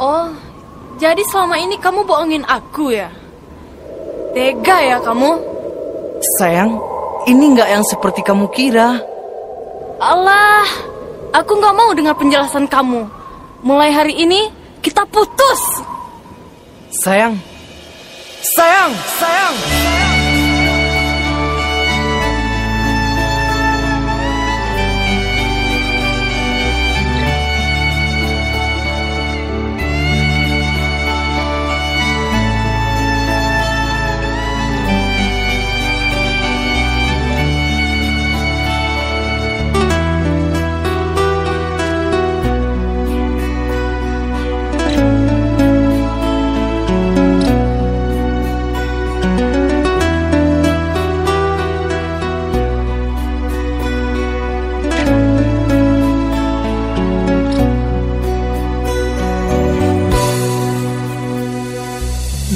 Oh, jadi selama ini kamu bohongin aku ya? Tega ya kamu? Sayang, ini nggak yang seperti kamu kira. Allah, aku nggak mau dengar penjelasan kamu. Mulai hari ini kita putus. Sayang, sayang, sayang. sayang.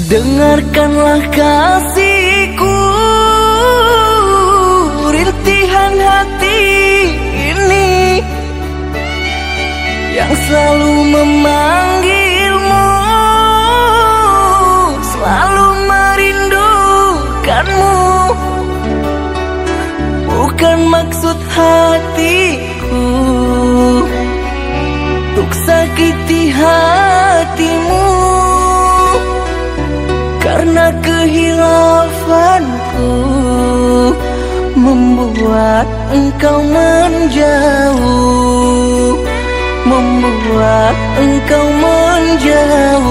Dengarkanlah kasihku Rintihan hati ini Yang selalu memanggilmu Selalu merindukanmu Bukan maksud hatiku Untuk sakiti hatimu karena kehilafanku Membuat engkau menjauh Membuat engkau menjauh.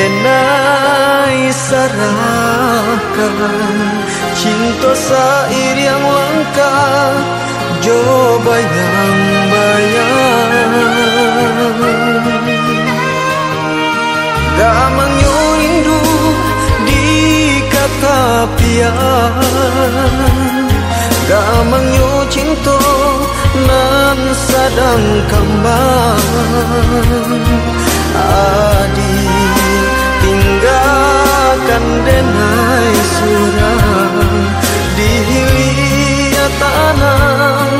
Denai sarahkan Cinta sair yang langka Jo bayang-bayang Damang yo rindu Di kata pia, Damang yo cinta Nan sadang kambang Adi dan denai surah dihiliya tanang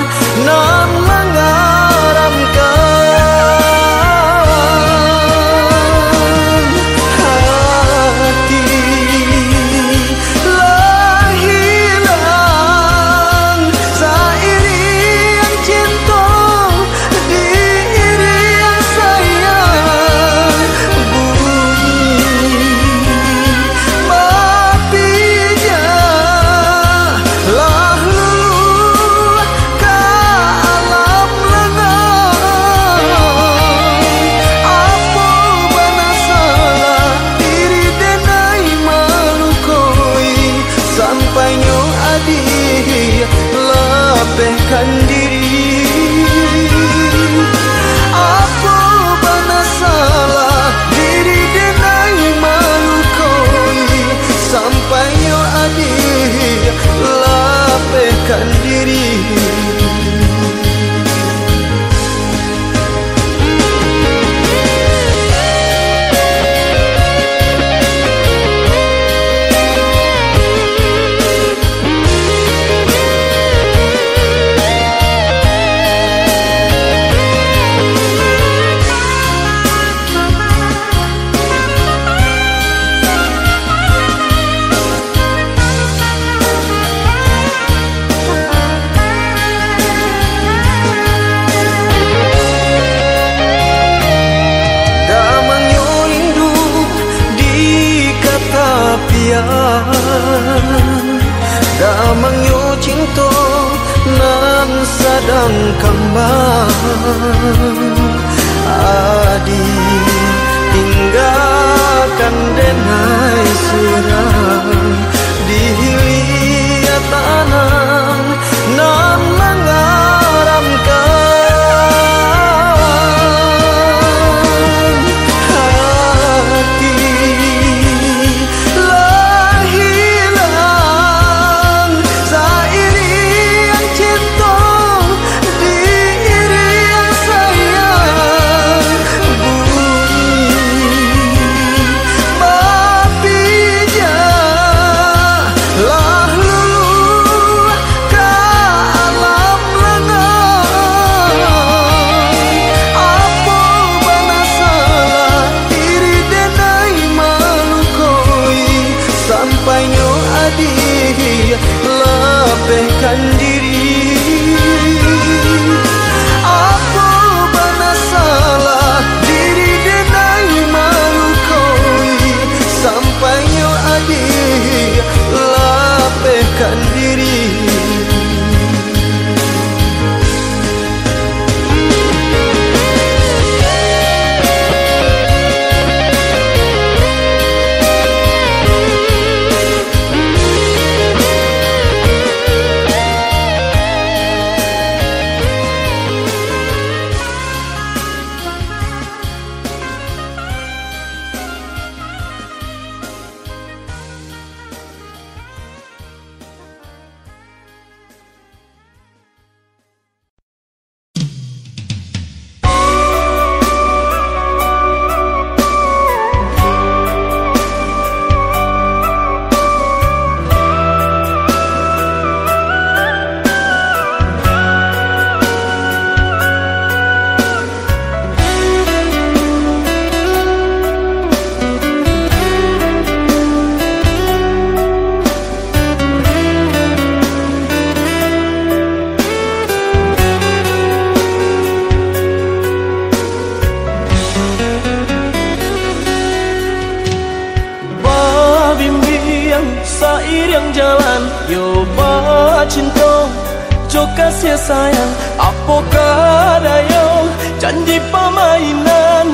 cho kasih sayang Apakah daya janji pemainan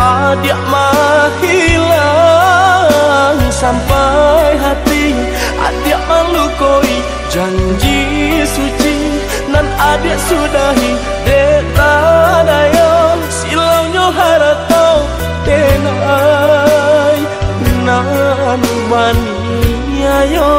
Adik hilang sampai hati Adik melukoi janji suci Nan adik sudahi deta daya Silaunya haratau tenai Nan bani ayo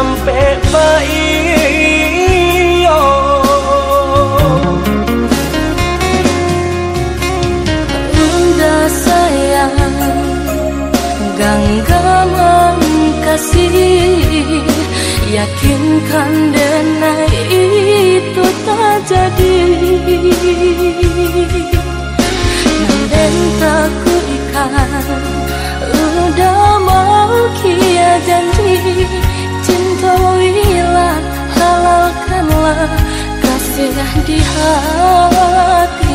tampe baik Bunda sayang Genggaman kasih Yakinkan denai itu tak jadi Nanden tak ikan Udah mau kia janji Kasih di hati.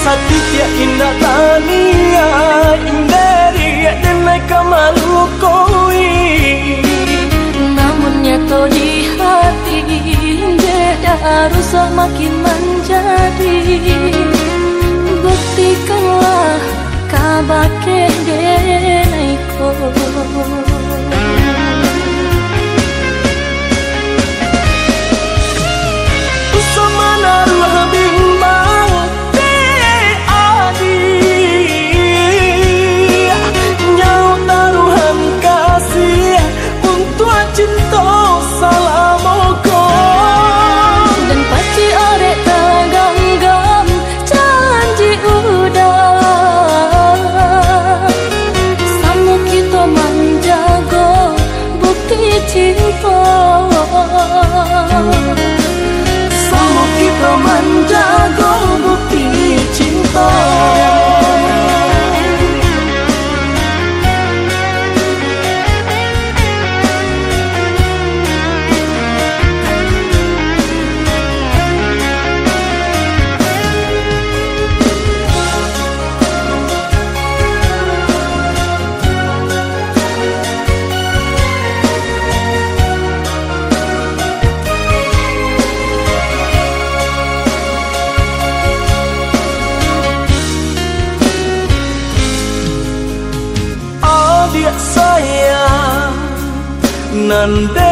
Satya indah tania Indari denai kamalu koi Namun nyata di hati Beda rusak makin menjadi. Buktikanlah kabake denaiko Sama Nan denai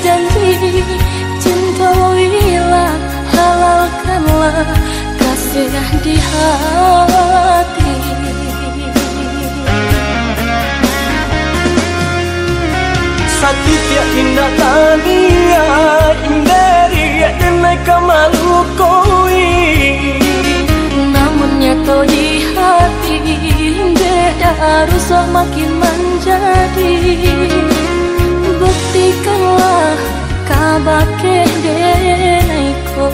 janji Cinta wilat halalkanlah Kasih di hati. Satya indah tania Indari denai kamalu koi Namun nyata di hati Beda rusak makin menjadi Buktikanlah kabake denaiko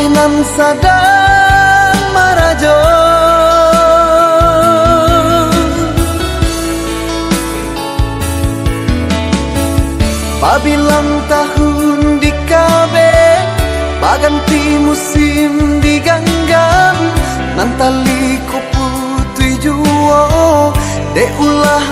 paneh nan sadang marajo. Pabilang tahun di kabe Baganti musim di ganggam Nantali ko putui juo De ulah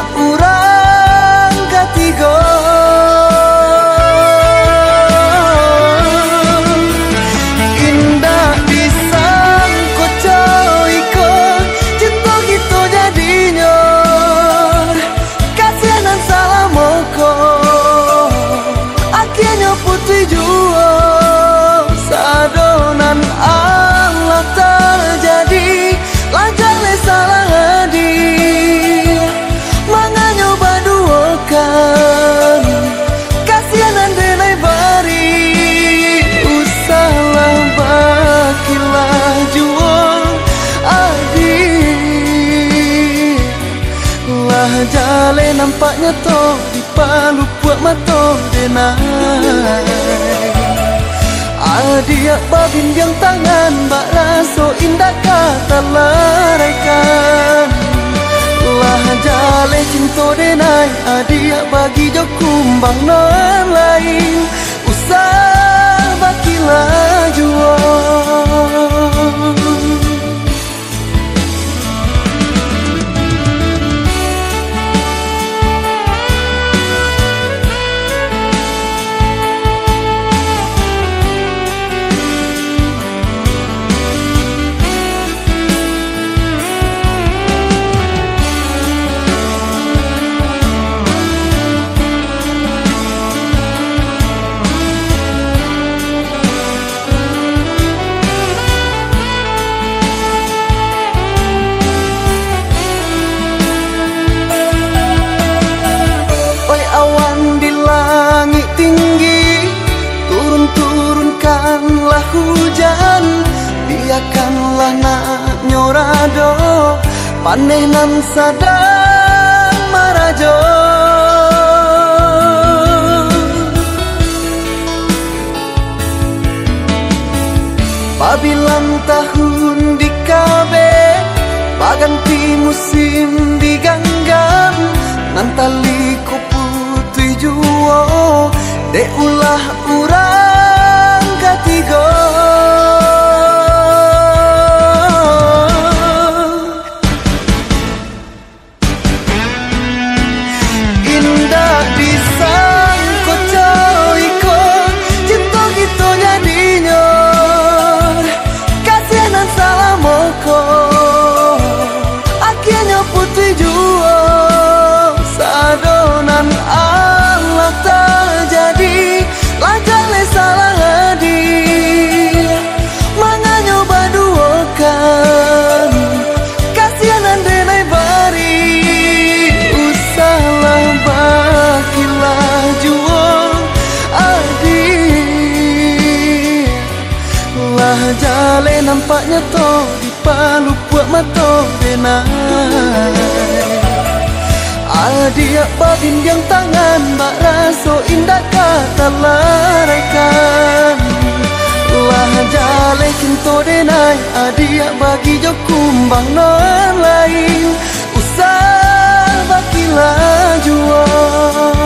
denai Adia babin yang tangan, Mbak raso, indah kata laraikan. Lah jale cinto denai Adia bagi jo kumbang non lain Paneh nan sadang marajo. Pabilang tahun di kabe Baganti musim di ganggam. Nantali ko putui juo De ulah urang jale nampaknya to di palu buat mato denai Adia babin yang tangan Mbak raso indah kata laraikan Lah jale kinto denai Adia bagi jo kumbang non lain. Usah bakilah jual